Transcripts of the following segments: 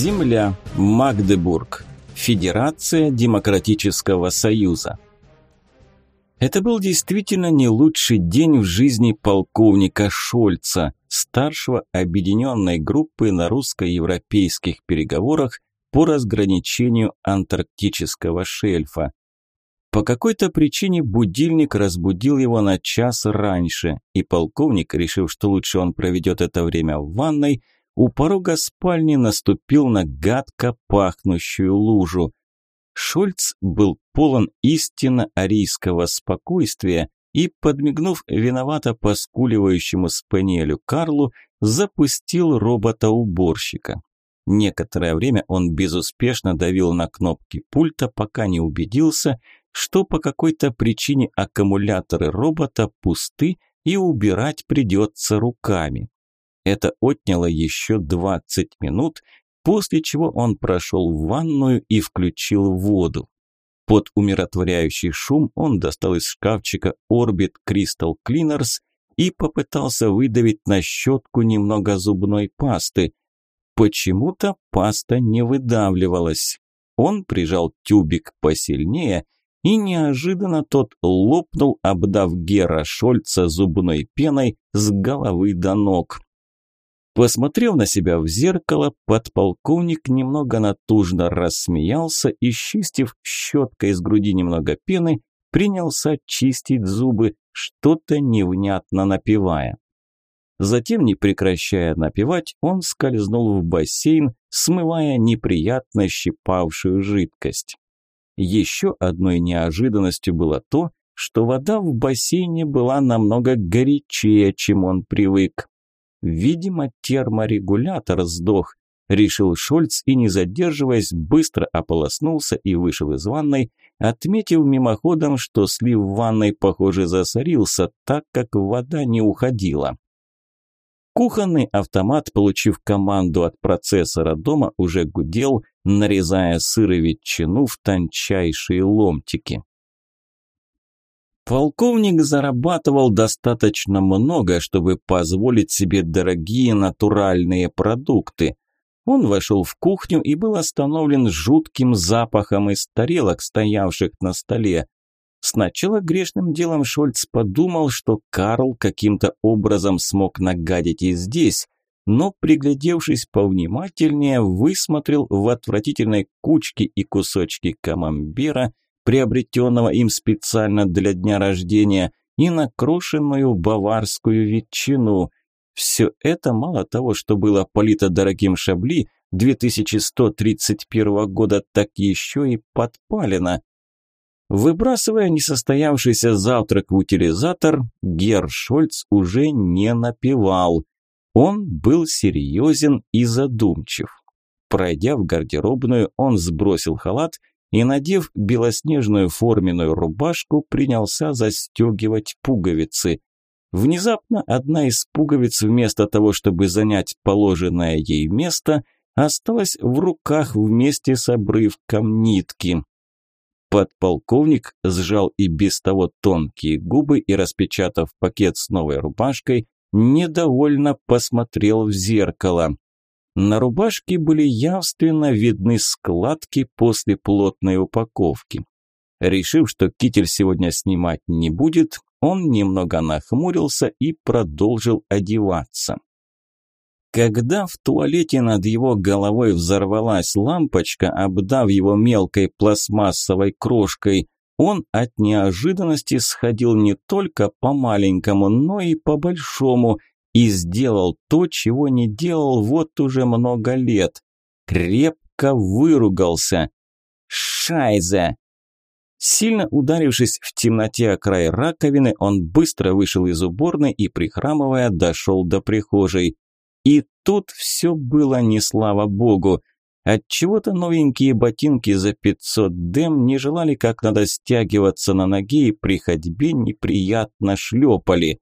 Земля. Магдебург. Федерация Демократического Союза. Это был действительно не лучший день в жизни полковника Шольца, старшего объединенной группы на русско-европейских переговорах по разграничению антарктического шельфа. По какой-то причине будильник разбудил его на час раньше, и полковник, решив, что лучше он проведет это время в ванной, у порога спальни наступил на гадко пахнущую лужу. Шульц был полон истинно арийского спокойствия и, подмигнув виновато поскуливающему спаниелю Карлу, запустил робота-уборщика. Некоторое время он безуспешно давил на кнопки пульта, пока не убедился, что по какой-то причине аккумуляторы робота пусты и убирать придется руками. Это отняло еще 20 минут, после чего он прошел в ванную и включил воду. Под умиротворяющий шум он достал из шкафчика Orbit Crystal Cleaners и попытался выдавить на щетку немного зубной пасты. Почему-то паста не выдавливалась. Он прижал тюбик посильнее, и неожиданно тот лопнул, обдав Гера Шольца зубной пеной с головы до ног. Посмотрев на себя в зеркало, подполковник немного натужно рассмеялся и, чистив щеткой из груди немного пены, принялся чистить зубы, что-то невнятно напевая. Затем, не прекращая напевать, он скользнул в бассейн, смывая неприятно щипавшую жидкость. Еще одной неожиданностью было то, что вода в бассейне была намного горячее, чем он привык. Видимо, терморегулятор сдох, решил Шольц и, не задерживаясь, быстро ополоснулся и вышел из ванной, отметив мимоходом, что слив в ванной, похоже, засорился, так как вода не уходила. Кухонный автомат, получив команду от процессора дома, уже гудел, нарезая сыр и ветчину в тончайшие ломтики. Полковник зарабатывал достаточно много, чтобы позволить себе дорогие натуральные продукты. Он вошел в кухню и был остановлен жутким запахом из тарелок, стоявших на столе. Сначала грешным делом Шольц подумал, что Карл каким-то образом смог нагадить и здесь, но, приглядевшись повнимательнее, высмотрел в отвратительной кучке и кусочки камамбера – приобретенного им специально для дня рождения, и накрошенную баварскую ветчину. Все это мало того, что было полито дорогим шабли 2131 года, так еще и подпалено. Выбрасывая несостоявшийся завтрак в утилизатор, Герр Шольц уже не напевал. Он был серьезен и задумчив. Пройдя в гардеробную, он сбросил халат и, надев белоснежную форменную рубашку, принялся застегивать пуговицы. Внезапно одна из пуговиц, вместо того, чтобы занять положенное ей место, осталась в руках вместе с обрывком нитки. Подполковник сжал и без того тонкие губы и, распечатав пакет с новой рубашкой, недовольно посмотрел в зеркало. На рубашке были явственно видны складки после плотной упаковки. Решив, что китель сегодня снимать не будет, он немного нахмурился и продолжил одеваться. Когда в туалете над его головой взорвалась лампочка, обдав его мелкой пластмассовой крошкой, он от неожиданности сходил не только по маленькому, но и по большому – и сделал то, чего не делал вот уже много лет. Крепко выругался. Шайзе! Сильно ударившись в темноте о край раковины, он быстро вышел из уборной и, прихрамывая, дошел до прихожей. И тут все было не слава богу. Отчего-то новенькие ботинки за 500 дем не желали как надо стягиваться на ноге и при ходьбе неприятно шлепали.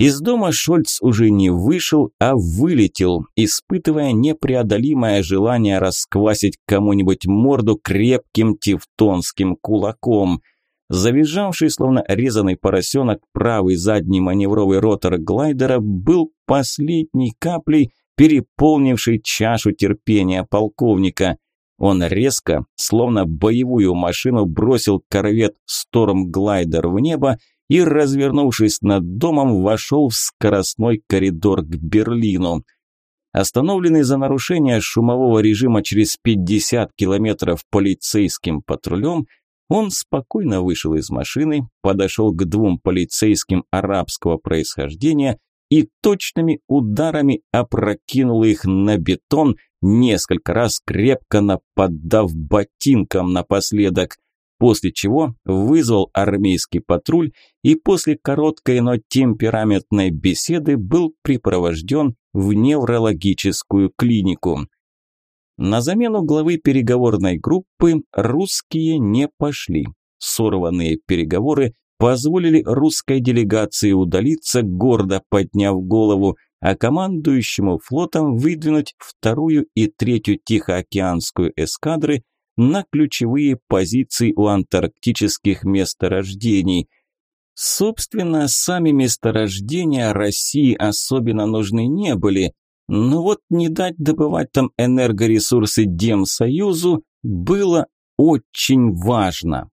Из дома Шольц уже не вышел, а вылетел, испытывая непреодолимое желание расквасить кому-нибудь морду крепким тевтонским кулаком. Завизжавший, словно резанный поросенок, правый задний маневровый ротор глайдера был последней каплей, переполнивший чашу терпения полковника. Он резко, словно боевую машину, бросил корвет «Стормглайдер» в небо и, развернувшись над домом, вошел в скоростной коридор к Берлину. Остановленный за нарушение шумового режима через 50 километров полицейским патрулем, он спокойно вышел из машины, подошел к двум полицейским арабского происхождения и точными ударами опрокинул их на бетон, несколько раз крепко нападав ботинком напоследок – после чего вызвал армейский патруль и после короткой, но темпераментной беседы был припровожден в неврологическую клинику. На замену главы переговорной группы русские не пошли. Сорванные переговоры позволили русской делегации удалиться, гордо подняв голову, а командующему флотом выдвинуть вторую и третью Тихоокеанскую эскадры на ключевые позиции у антарктических месторождений. Собственно, сами месторождения России особенно нужны не были, но вот не дать добывать там энергоресурсы Демсоюзу было очень важно.